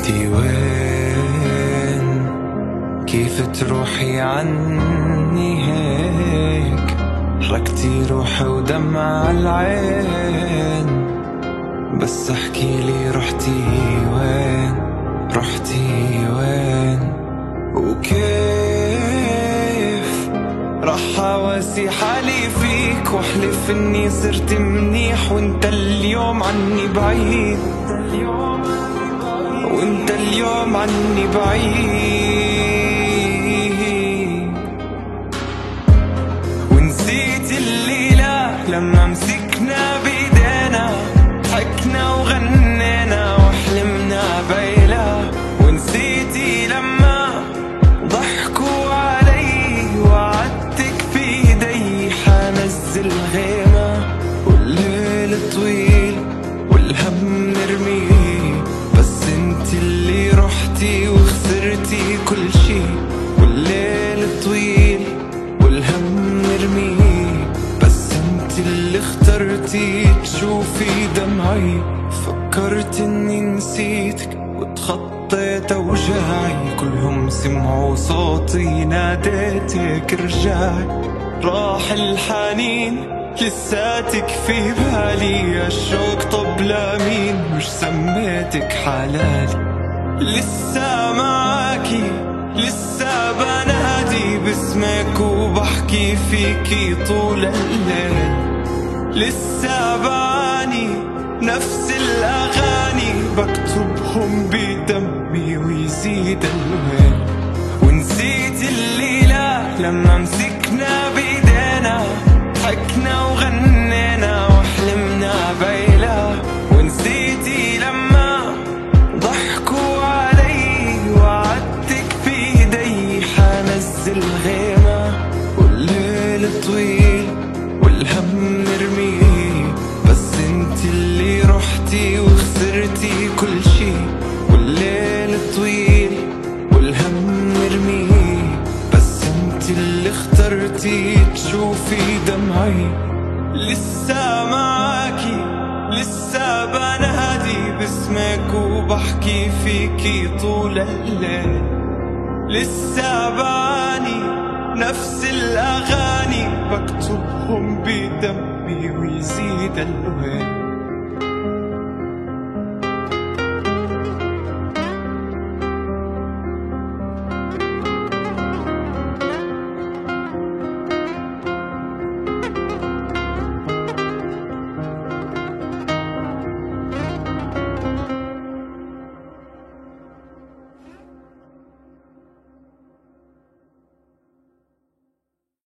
انتي وين كيف تروحي عني هيك؟ حركتي روحي ودمع العين. بس احكي لي رحتي وين؟ رحتي وين؟ وكيف؟ راح أواسي حالي فيك وأحلف إني صرت منيح وإنت اليوم عني بعيد. وانت اليوم عني بعيد. تشوفي دمعي فكرت إني نسيتك وتخطيت اوجاعي كلهم سمعوا صوتي ناديتك رجعي. راح الحنين لساتك في بالي. الشوق طب لمين مش سميتك حلالي. لسه معاكي لسه بنادي. باسمك وبحكي فيكي طول الليل. لسه بعاني نفس الأغاني بكتبهم بدمي ويزيد الويل ونسيت الليلة لما مسكنا بيدينا ضحكنا وغنينا وحلمنا بيلا ونسيتي لما ضحكوا علي وعدتك في إيدي حنزل غيمة. والليل طويل تشوفي دمعي. لسه معاكي لسه بنادي باسمك وبحكي فيكي طول الليل. لسه بعاني نفس الأغاني. بكتبهم بدمي ويزيد الويل.